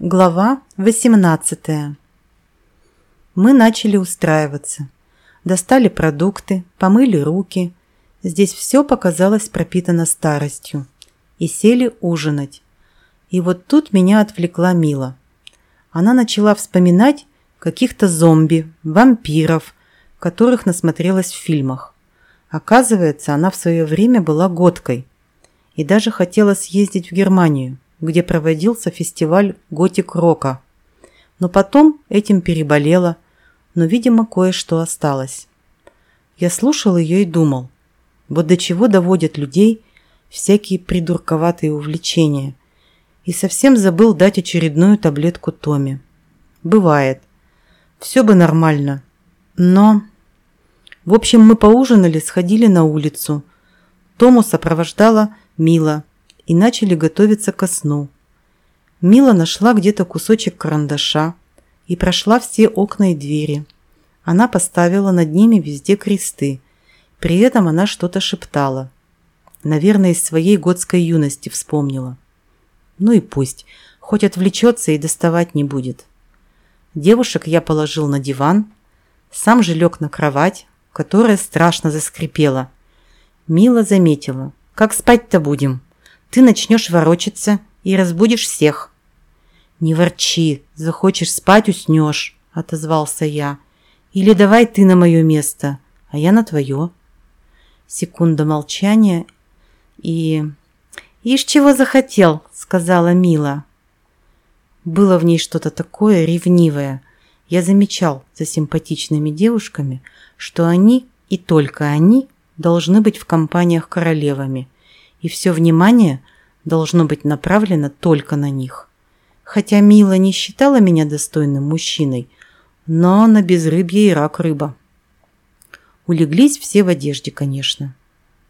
Глава 18 Мы начали устраиваться. Достали продукты, помыли руки. Здесь все показалось пропитано старостью. И сели ужинать. И вот тут меня отвлекла Мила. Она начала вспоминать каких-то зомби, вампиров, которых насмотрелась в фильмах. Оказывается, она в свое время была годкой и даже хотела съездить в Германию – где проводился фестиваль готик-рока. Но потом этим переболела, но, видимо, кое-что осталось. Я слушал ее и думал, вот до чего доводят людей всякие придурковатые увлечения. И совсем забыл дать очередную таблетку Томе. Бывает. Все бы нормально. Но... В общем, мы поужинали, сходили на улицу. Тому сопровождала Мила, и начали готовиться ко сну. Мила нашла где-то кусочек карандаша и прошла все окна и двери. Она поставила над ними везде кресты. При этом она что-то шептала. Наверное, из своей годской юности вспомнила. Ну и пусть, хоть отвлечется и доставать не будет. Девушек я положил на диван, сам же лег на кровать, которая страшно заскрипела. Мила заметила. «Как спать-то будем?» Ты начнешь ворочаться и разбудишь всех». «Не ворчи, захочешь спать – уснешь», – отозвался я. «Или давай ты на мое место, а я на твое». Секунда молчания и... «Ишь, чего захотел», – сказала Мила. Было в ней что-то такое ревнивое. Я замечал за симпатичными девушками, что они и только они должны быть в компаниях королевами – и все внимание должно быть направлено только на них. Хотя Мила не считала меня достойным мужчиной, но на безрыбье и рак рыба. Улеглись все в одежде, конечно.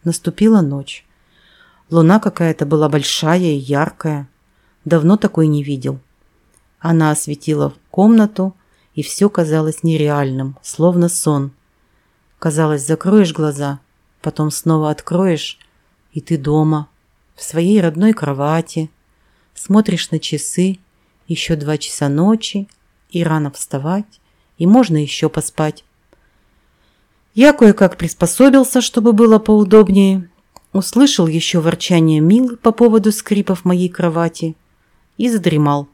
Наступила ночь. Луна какая-то была большая и яркая. Давно такой не видел. Она осветила комнату, и все казалось нереальным, словно сон. Казалось, закроешь глаза, потом снова откроешь, и ты дома, в своей родной кровати, смотришь на часы, еще два часа ночи, и рано вставать, и можно еще поспать. Я кое-как приспособился, чтобы было поудобнее, услышал еще ворчание Милы по поводу скрипов моей кровати и задремал.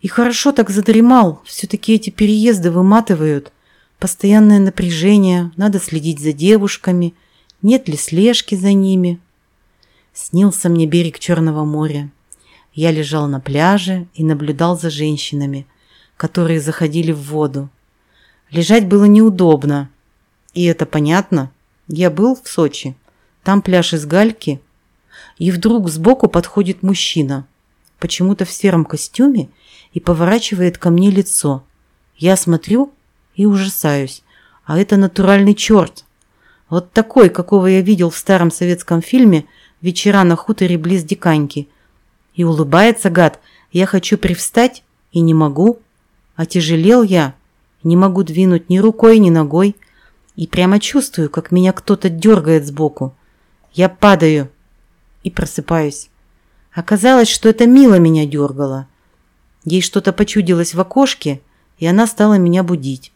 И хорошо так задремал, все-таки эти переезды выматывают, постоянное напряжение, надо следить за девушками – нет ли слежки за ними. Снился мне берег Черного моря. Я лежал на пляже и наблюдал за женщинами, которые заходили в воду. Лежать было неудобно. И это понятно. Я был в Сочи. Там пляж из гальки. И вдруг сбоку подходит мужчина, почему-то в сером костюме, и поворачивает ко мне лицо. Я смотрю и ужасаюсь. А это натуральный черт. Вот такой, какого я видел в старом советском фильме «Вечера на хуторе близ Диканьки». И улыбается гад. Я хочу привстать и не могу. Отяжелел я. Не могу двинуть ни рукой, ни ногой. И прямо чувствую, как меня кто-то дергает сбоку. Я падаю и просыпаюсь. Оказалось, что это Мила меня дергала. Ей что-то почудилось в окошке, и она стала меня будить.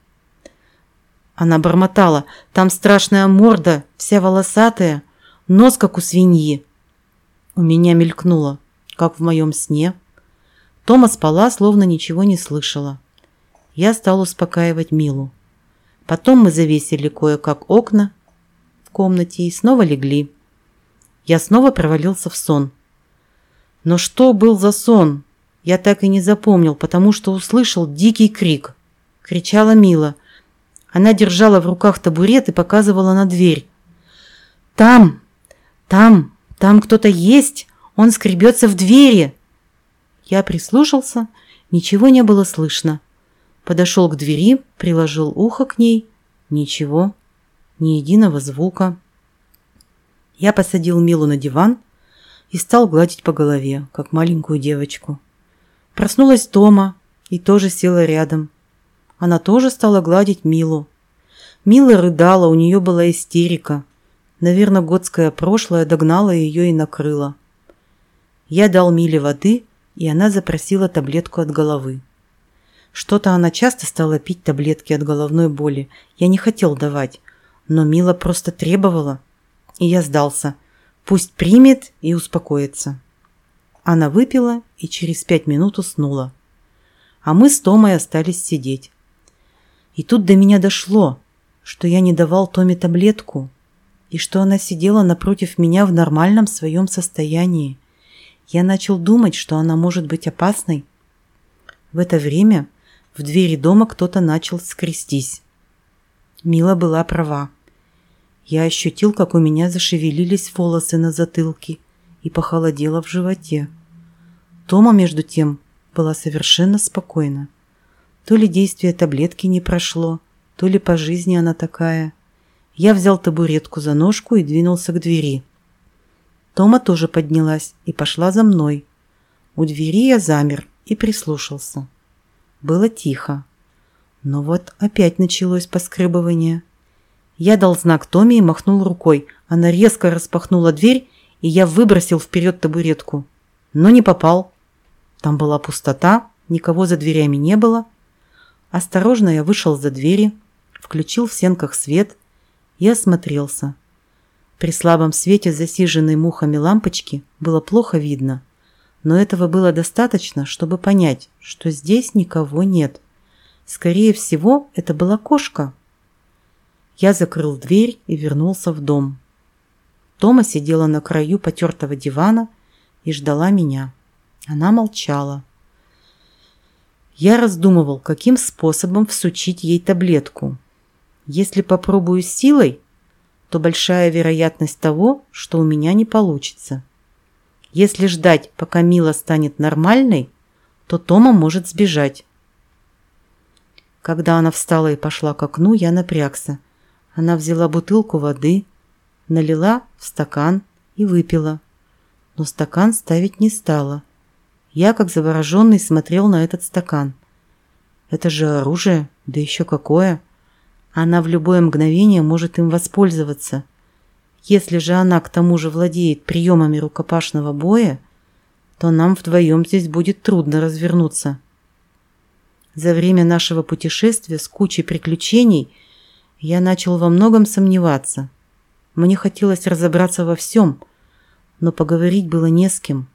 Она бормотала. Там страшная морда, вся волосатая, нос как у свиньи. У меня мелькнуло, как в моем сне. Тома спала, словно ничего не слышала. Я стал успокаивать Милу. Потом мы завесили кое-как окна в комнате и снова легли. Я снова провалился в сон. Но что был за сон? Я так и не запомнил, потому что услышал дикий крик. Кричала Мила – она держала в руках табурет и показывала на дверь. «Там! Там! Там кто-то есть! Он скребется в двери!» Я прислушался, ничего не было слышно. Подошел к двери, приложил ухо к ней. Ничего, ни единого звука. Я посадил Милу на диван и стал гладить по голове, как маленькую девочку. Проснулась Тома и тоже села рядом. Она тоже стала гладить Милу. Мила рыдала, у нее была истерика. Наверное, годское прошлое догнало ее и накрыло. Я дал Миле воды и она запросила таблетку от головы. Что-то она часто стала пить таблетки от головной боли. Я не хотел давать, но Мила просто требовала, и я сдался. Пусть примет и успокоится. Она выпила и через пять минут уснула. А мы с Томой остались сидеть. И тут до меня дошло, что я не давал Томе таблетку, и что она сидела напротив меня в нормальном своем состоянии. Я начал думать, что она может быть опасной. В это время в двери дома кто-то начал скрестись. Мила была права. Я ощутил, как у меня зашевелились волосы на затылке и похолодело в животе. Тома, между тем, была совершенно спокойна. То ли действие таблетки не прошло, то ли по жизни она такая. Я взял табуретку за ножку и двинулся к двери. Тома тоже поднялась и пошла за мной. У двери я замер и прислушался. Было тихо. Но вот опять началось поскребывание. Я дал знак Томе и махнул рукой. Она резко распахнула дверь, и я выбросил вперед табуретку. Но не попал. Там была пустота, никого за дверями не было. Осторожно я вышел за двери, включил в сенках свет и осмотрелся. При слабом свете засиженной мухами лампочки было плохо видно, но этого было достаточно, чтобы понять, что здесь никого нет. Скорее всего, это была кошка. Я закрыл дверь и вернулся в дом. Тома сидела на краю потертого дивана и ждала меня. Она молчала. Я раздумывал, каким способом всучить ей таблетку. Если попробую силой, то большая вероятность того, что у меня не получится. Если ждать, пока Мила станет нормальной, то Тома может сбежать. Когда она встала и пошла к окну, я напрягся – она взяла бутылку воды, налила в стакан и выпила. Но стакан ставить не стала. Я, как завороженный, смотрел на этот стакан. Это же оружие, да еще какое. Она в любое мгновение может им воспользоваться. Если же она к тому же владеет приемами рукопашного боя, то нам вдвоем здесь будет трудно развернуться. За время нашего путешествия с кучей приключений – я начал во многом сомневаться. Мне хотелось разобраться во всем, но поговорить было не с кем.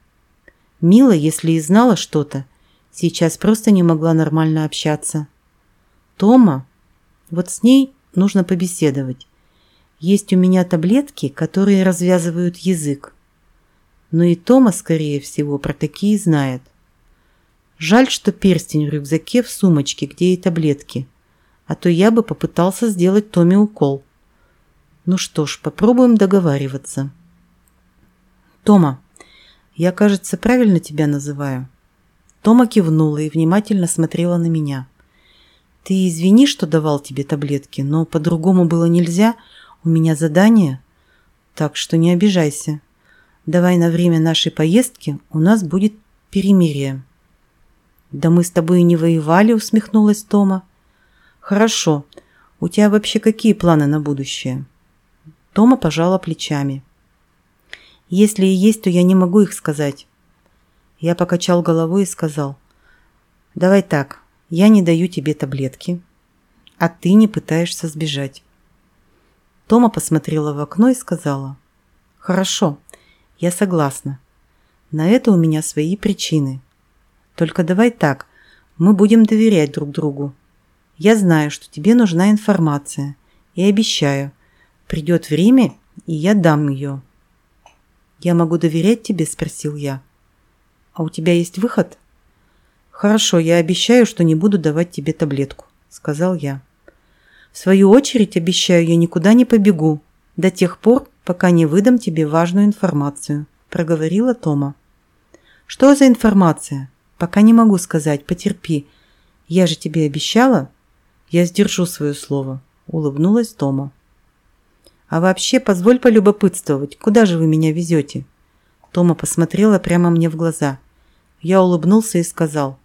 Мила, если и знала что-то, сейчас просто не могла нормально общаться. Тома, вот с ней нужно побеседовать. Есть у меня таблетки, которые развязывают язык. Но и Тома, скорее всего, про такие знает. Жаль, что перстень в рюкзаке в сумочке, где и таблетки – а то я бы попытался сделать Томе укол. Ну что ж, попробуем договариваться. Тома, я, кажется, правильно тебя называю? Тома кивнула и внимательно смотрела на меня. Ты извини, что давал тебе таблетки, но по-другому было нельзя. У меня задание. Так что не обижайся. Давай на время нашей поездки у нас будет перемирие. Да мы с тобой и не воевали, усмехнулась Тома. «Хорошо. У тебя вообще какие планы на будущее?» Тома пожала плечами. «Если и есть, то я не могу их сказать». Я покачал головой и сказал. «Давай так, я не даю тебе таблетки, а ты не пытаешься сбежать». Тома посмотрела в окно и сказала. «Хорошо, я согласна. На это у меня свои причины. Только давай так, мы будем доверять друг другу. Я знаю, что тебе нужна информация. И обещаю, придет время, и я дам ее. Я могу доверять тебе? Спросил я. А у тебя есть выход? Хорошо, я обещаю, что не буду давать тебе таблетку, сказал я. В свою очередь обещаю, я никуда не побегу до тех пор, пока не выдам тебе важную информацию, проговорила Тома. Что за информация? Пока не могу сказать, потерпи. Я же тебе обещала, я сдержу свое слово, улыбнулась Тома. А вообще, позволь полюбопытствовать, куда же вы меня везете? Тома посмотрела прямо мне в глаза. Я улыбнулся и сказал,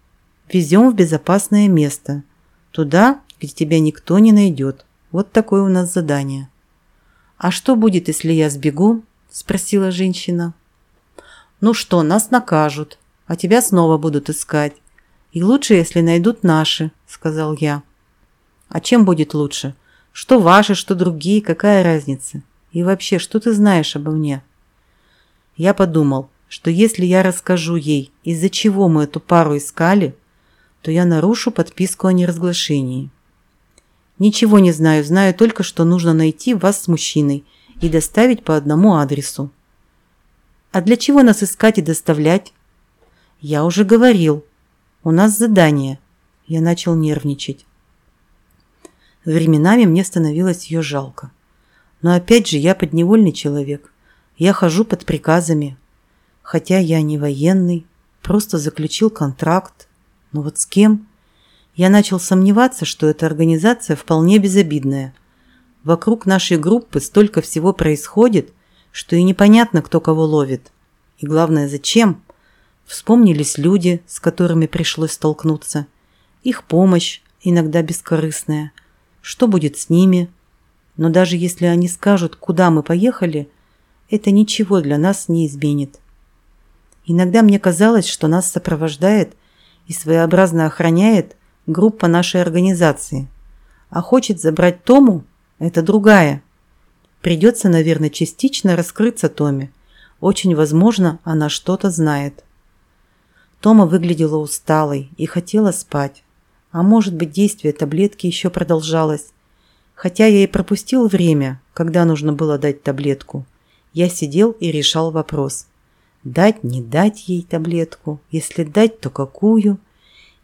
везем в безопасное место, туда, где тебя никто не найдет. Вот такое у нас задание. А что будет, если я сбегу? Спросила женщина. Ну что, нас накажут, а тебя снова будут искать. И лучше, если найдут наши», – сказал я. «А чем будет лучше? Что ваши, что другие, какая разница? И вообще, что ты знаешь обо мне?» Я подумал, что если я расскажу ей, из-за чего мы эту пару искали, то я нарушу подписку о неразглашении. Ничего не знаю, знаю только, что нужно найти вас с мужчиной и доставить по одному адресу. А для чего нас искать и доставлять? Я уже говорил. У нас задание. Я начал нервничать. Временами мне становилось ее жалко. Но опять же, я подневольный человек. Я хожу под приказами. Хотя я не военный, просто заключил контракт. Но вот с кем? Я начал сомневаться, что эта организация вполне безобидная. Вокруг нашей группы столько всего происходит, что и непонятно, кто кого ловит. И главное, зачем? Вспомнились люди, с которыми пришлось столкнуться. Их помощь, иногда бескорыстная. Что будет с ними? Но даже если они скажут, куда мы поехали, это ничего для нас не изменит. Иногда мне казалось, что нас сопровождает и своеобразно охраняет группа нашей организации. А хочет забрать Тому – это другая. Придется, наверное, частично раскрыться Томе. Очень возможно, она что-то знает. Тома выглядела усталой и хотела спать. А может быть, действие таблетки еще продолжалось. Хотя я и пропустил время, когда нужно было дать таблетку. Я сидел и решал вопрос. Дать, не дать ей таблетку? Если дать, то какую?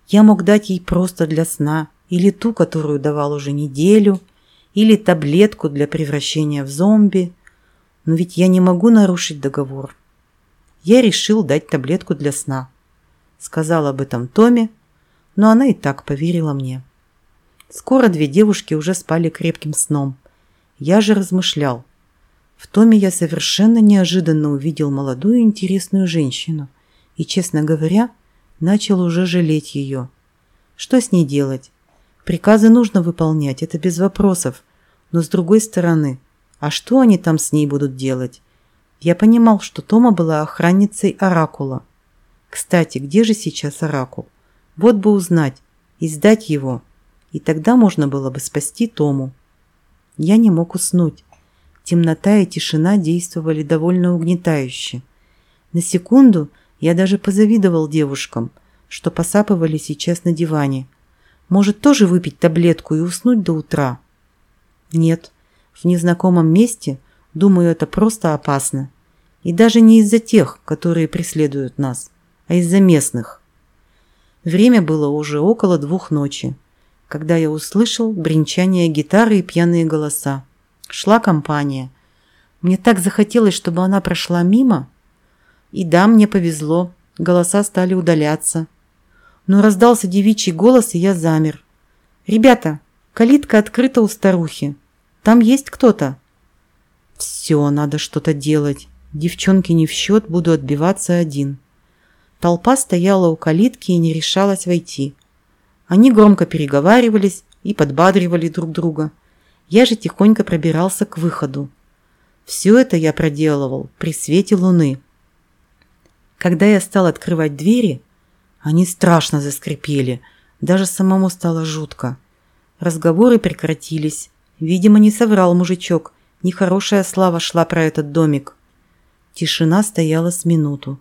Я мог дать ей просто для сна, или ту, которую давал уже неделю, или таблетку для превращения в зомби. Но ведь я не могу нарушить договор. Я решил дать таблетку для сна. Сказал об этом Томе, но она и так поверила мне. Скоро две девушки уже спали крепким сном. Я же размышлял. В Томе я совершенно неожиданно увидел молодую интересную женщину. И, честно говоря, начал уже жалеть ее. Что с ней делать? Приказы нужно выполнять, это без вопросов. Но с другой стороны, а что они там с ней будут делать? Я понимал, что Тома была охранницей Оракула. Кстати, где же сейчас Оракул? Вот бы узнать и сдать его. И тогда можно было бы спасти Тому. Я не мог уснуть. Темнота и тишина действовали довольно угнетающе. На секунду я даже позавидовал девушкам, что посапывали сейчас на диване. Может, тоже выпить таблетку и уснуть до утра? Нет, в незнакомом месте, думаю, это просто опасно. И даже не из-за тех, которые преследуют нас, а из-за местных. Время было уже около двух ночи, когда я услышал бренчание гитары и пьяные голоса. Шла компания. Мне так захотелось, чтобы она прошла мимо, и да, мне повезло, голоса стали удаляться. Но раздался девичий голос, и я замер. «Ребята, калитка открыта у старухи. Там есть кто-то?» «Все, надо что-то делать. Девчонки не в счет, буду отбиваться один». Толпа стояла у калитки и не решалась войти. Они громко переговаривались и подбадривали друг друга. Я же тихонько пробирался к выходу. Все это я проделывал при свете луны. Когда я стал открывать двери, они страшно заскрипели, даже самому стало жутко. Разговоры прекратились. Видимо, не соврал мужичок, нехорошая слава шла про этот домик. Тишина стояла с минуту.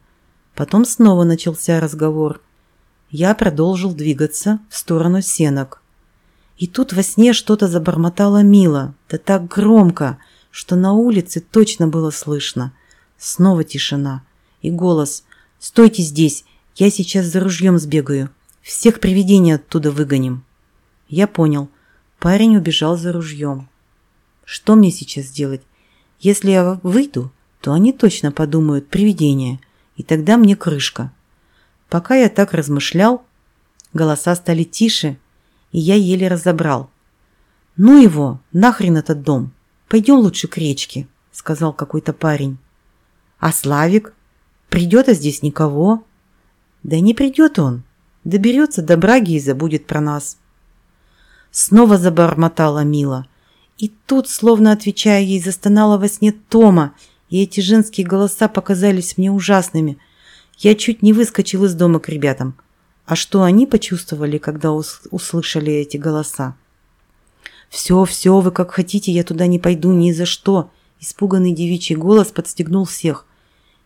Потом снова начался разговор. Я продолжил двигаться в сторону сенок. И тут во сне что-то забормотало Мила, да так громко, что на улице точно было слышно. Снова тишина. И голос «Стойте здесь, я сейчас за ружьем сбегаю. Всех привидений оттуда выгоним». Я понял. Парень убежал за ружьем. Что мне сейчас делать? Если я выйду, то они точно подумают привидение, и тогда мне крышка. Пока я так размышлял, голоса стали тише, и я еле разобрал. «Ну его, нахрен этот дом! Пойдем лучше к речке», — сказал какой-то парень. «А Славик?» Придет, а здесь никого. Да не придет он. Доберется до Браги и забудет про нас. Снова забормотала Мила. И тут, словно отвечая ей, застонала во сне Тома, и эти женские голоса показались мне ужасными. Я чуть не выскочил из дома к ребятам. А что они почувствовали, когда услышали эти голоса? «Все, все, вы как хотите, я туда не пойду ни за что!» Испуганный девичий голос подстегнул всех.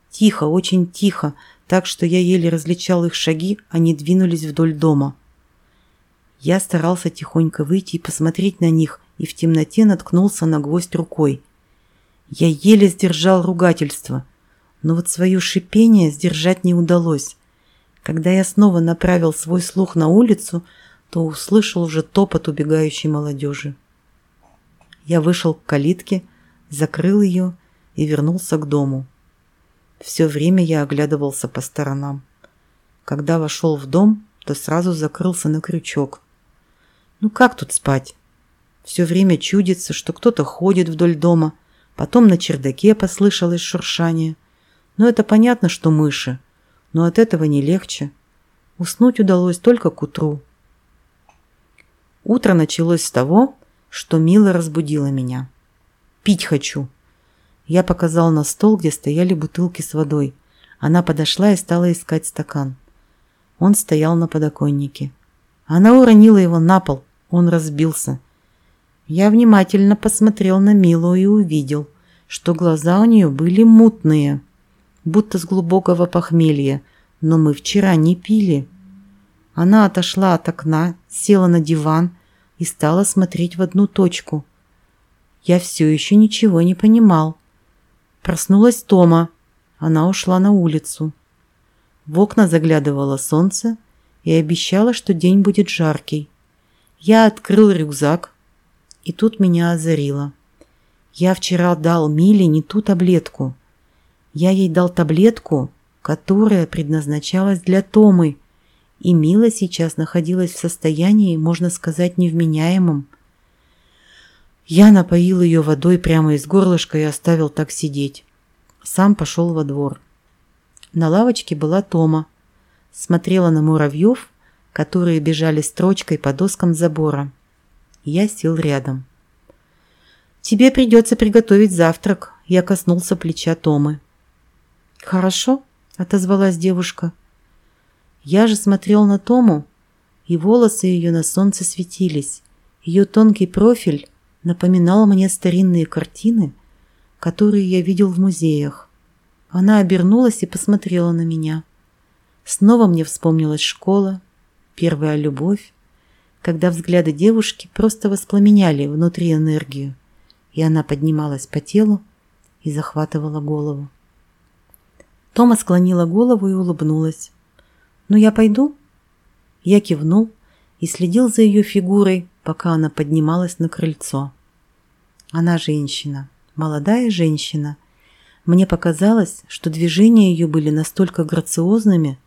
Тихо, очень тихо, так что я еле различал их шаги, они двинулись вдоль дома. Я старался тихонько выйти и посмотреть на них, и в темноте наткнулся на гвоздь рукой. Я еле сдержал ругательство, но вот свое шипение сдержать не удалось. Когда я снова направил свой слух на улицу, то услышал уже топот убегающей молодежи. Я вышел к калитке, закрыл ее и вернулся к дому. Все время я оглядывался по сторонам. Когда вошел в дом, то сразу закрылся на крючок. Ну как тут спать? Все время чудится, что кто-то ходит вдоль дома, потом на чердаке послышалось шуршание. Но это понятно, что мыши, но от этого не легче. Уснуть удалось только к утру. Утро началось с того, что Мила разбудила меня. «Пить хочу!» Я показал на стол, где стояли бутылки с водой. Она подошла и стала искать стакан. Он стоял на подоконнике. Она уронила его на пол. Он разбился. Я внимательно посмотрел на Милу и увидел, что глаза у нее были мутные, будто с глубокого похмелья, но мы вчера не пили. Она отошла от окна, села на диван и стала смотреть в одну точку. Я все еще ничего не понимал. Проснулась Тома. Она ушла на улицу. В окна заглядывало солнце и обещало, что день будет жаркий. Я открыл рюкзак, и тут меня озарило. Я вчера дал Миле не ту таблетку. Я ей дал таблетку, которая предназначалась для Томы, и Мила сейчас находилась в состоянии, можно сказать, невменяемом. Я напоил ее водой прямо из горлышка и оставил так сидеть. Сам пошел во двор. На лавочке была Тома. Смотрела на муравьев, которые бежали строчкой по доскам забора. Я сел рядом. «Тебе придется приготовить завтрак», – я коснулся плеча Томы. «Хорошо», – отозвалась девушка. Я же смотрел на Тому, и волосы ее на солнце светились. Ее тонкий профиль напоминал мне старинные картины, которые я видел в музеях. Она обернулась и посмотрела на меня. Снова мне вспомнилась школа, первая любовь, когда взгляды девушки просто воспламеняли внутри энергию, и она поднималась по телу и захватывала голову. Тома склонила голову и улыбнулась. «Ну, я пойду?» Я кивнул и следил за ее фигурой, пока она поднималась на крыльцо. Она женщина, молодая женщина. Мне показалось, что движения ее были настолько грациозными,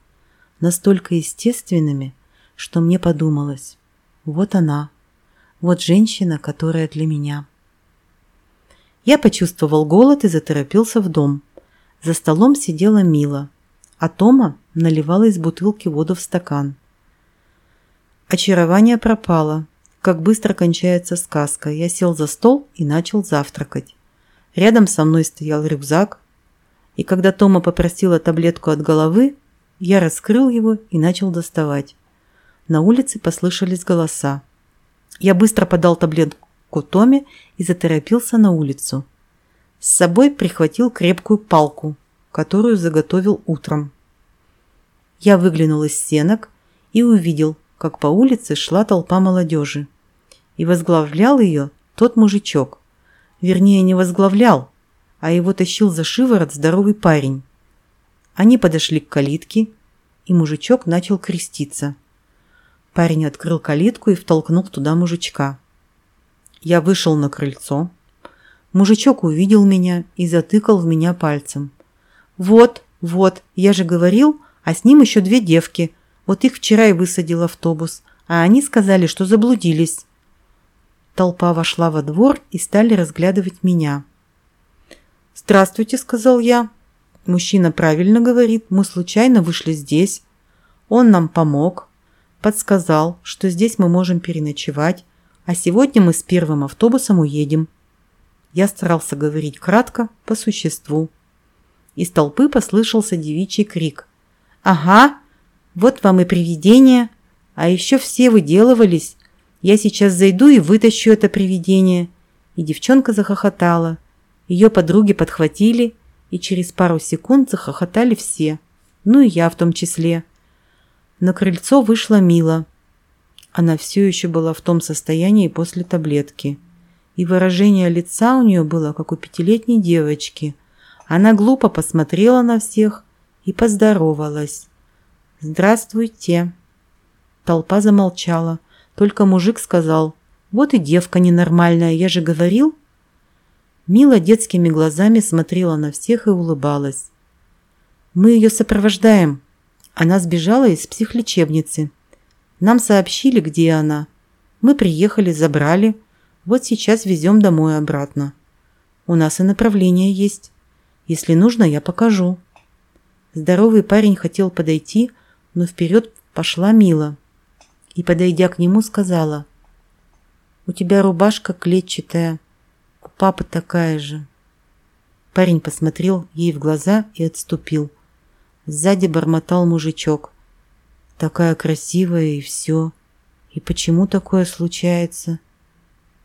настолько естественными, что мне подумалось, вот она, вот женщина, которая для меня. Я почувствовал голод и заторопился в дом. За столом сидела Мила, а Тома наливала из бутылки воду в стакан. Очарование пропало. Как быстро кончается сказка. Я сел за стол и начал завтракать. Рядом со мной стоял рюкзак. И когда Тома попросила таблетку от головы, я раскрыл его и начал доставать. На улице послышались голоса. Я быстро подал таблетку Томе и заторопился на улицу. С собой прихватил крепкую палку, которую заготовил утром. Я выглянул из стенок и увидел, как по улице шла толпа молодежи. И возглавлял ее тот мужичок. Вернее, не возглавлял, а его тащил за шиворот здоровый парень. Они подошли к калитке, и мужичок начал креститься. Парень открыл калитку и втолкнул туда мужичка. Я вышел на крыльцо. Мужичок увидел меня и затыкал в меня пальцем. «Вот, вот, я же говорил, а с ним еще две девки. Вот их вчера и высадил автобус, а они сказали, что заблудились». Толпа вошла во двор и стали разглядывать меня. «Здравствуйте», — сказал я. «Мужчина правильно говорит, мы случайно вышли здесь. Он нам помог, подсказал, что здесь мы можем переночевать, а сегодня мы с первым автобусом уедем. Я старался говорить кратко, по существу. Из толпы послышался девичий крик. «Ага, вот вам и привидение. А еще все выделывались. Я сейчас зайду и вытащу это привидение». И девчонка захохотала. Ее подруги подхватили, и через пару секунд захохотали все. Ну и я в том числе. На крыльцо вышла Мила. Она все еще была в том состоянии после таблетки. И выражение лица у нее было, как у пятилетней девочки. Она глупо посмотрела на всех и поздоровалась. «Здравствуйте!» Толпа замолчала. Только мужик сказал, «Вот и девка ненормальная, я же говорил!» Мила детскими глазами смотрела на всех и улыбалась. «Мы ее сопровождаем. Она сбежала из психлечебницы. Нам сообщили, где она. Мы приехали, забрали. Вот сейчас везем домой обратно. У нас и направление есть. Если нужно, я покажу». Здоровый парень хотел подойти, но вперед пошла Мила и, подойдя к нему, сказала, «У тебя рубашка клетчатая, у папы такая же». Парень посмотрел ей в глаза и отступил. Сзади бормотал мужичок. «Такая красивая и все. И почему такое случается?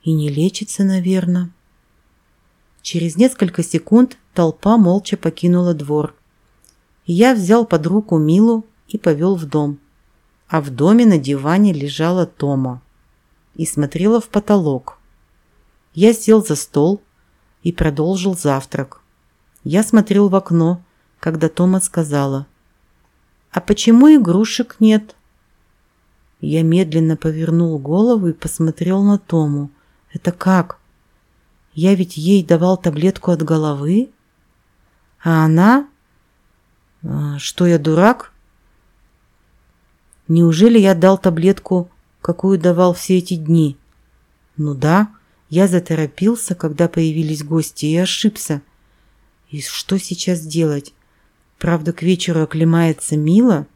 И не лечится, наверное». Через несколько секунд толпа молча покинула двор. Я взял под руку Милу и повел в дом. А в доме на диване лежала Тома и смотрела в потолок. Я сел за стол и продолжил завтрак. Я смотрел в окно, когда Тома сказала, «А почему игрушек нет?» Я медленно повернул голову и посмотрел на Тому. «Это как? Я ведь ей давал таблетку от головы, а она а, что я дурак? Неужели я дал таблетку, какую давал все эти дни? Ну да, я заторопился, когда появились гости, и ошибся. И что сейчас делать? Правда, к вечеру оклемается Мила,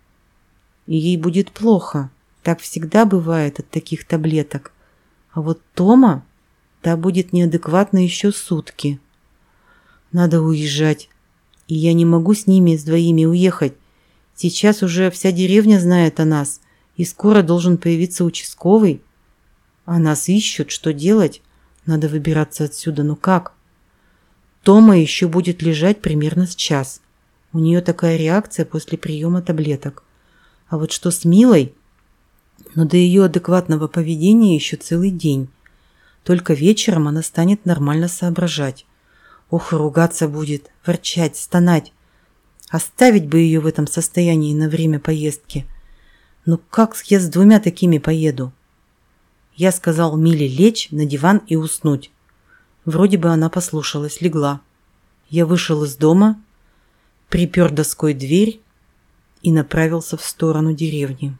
и ей будет плохо. Так всегда бывает от таких таблеток. А вот Тома, та будет неадекватна еще сутки. Надо уезжать и я не могу с ними, с двоими, уехать. Сейчас уже вся деревня знает о нас, и скоро должен появиться участковый. А нас ищут, что делать? Надо выбираться отсюда, ну как? Тома еще будет лежать примерно с час. У нее такая реакция после приема таблеток. А вот что с Милой? Но до ее адекватного поведения еще целый день. Только вечером она станет нормально соображать. Ох, ругаться будет, ворчать, стонать. Оставить бы ее в этом состоянии на время поездки. Ну как я с двумя такими поеду? Я сказал Миле лечь на диван и уснуть. Вроде бы она послушалась, легла. Я вышел из дома, припер доской дверь и направился в сторону деревни.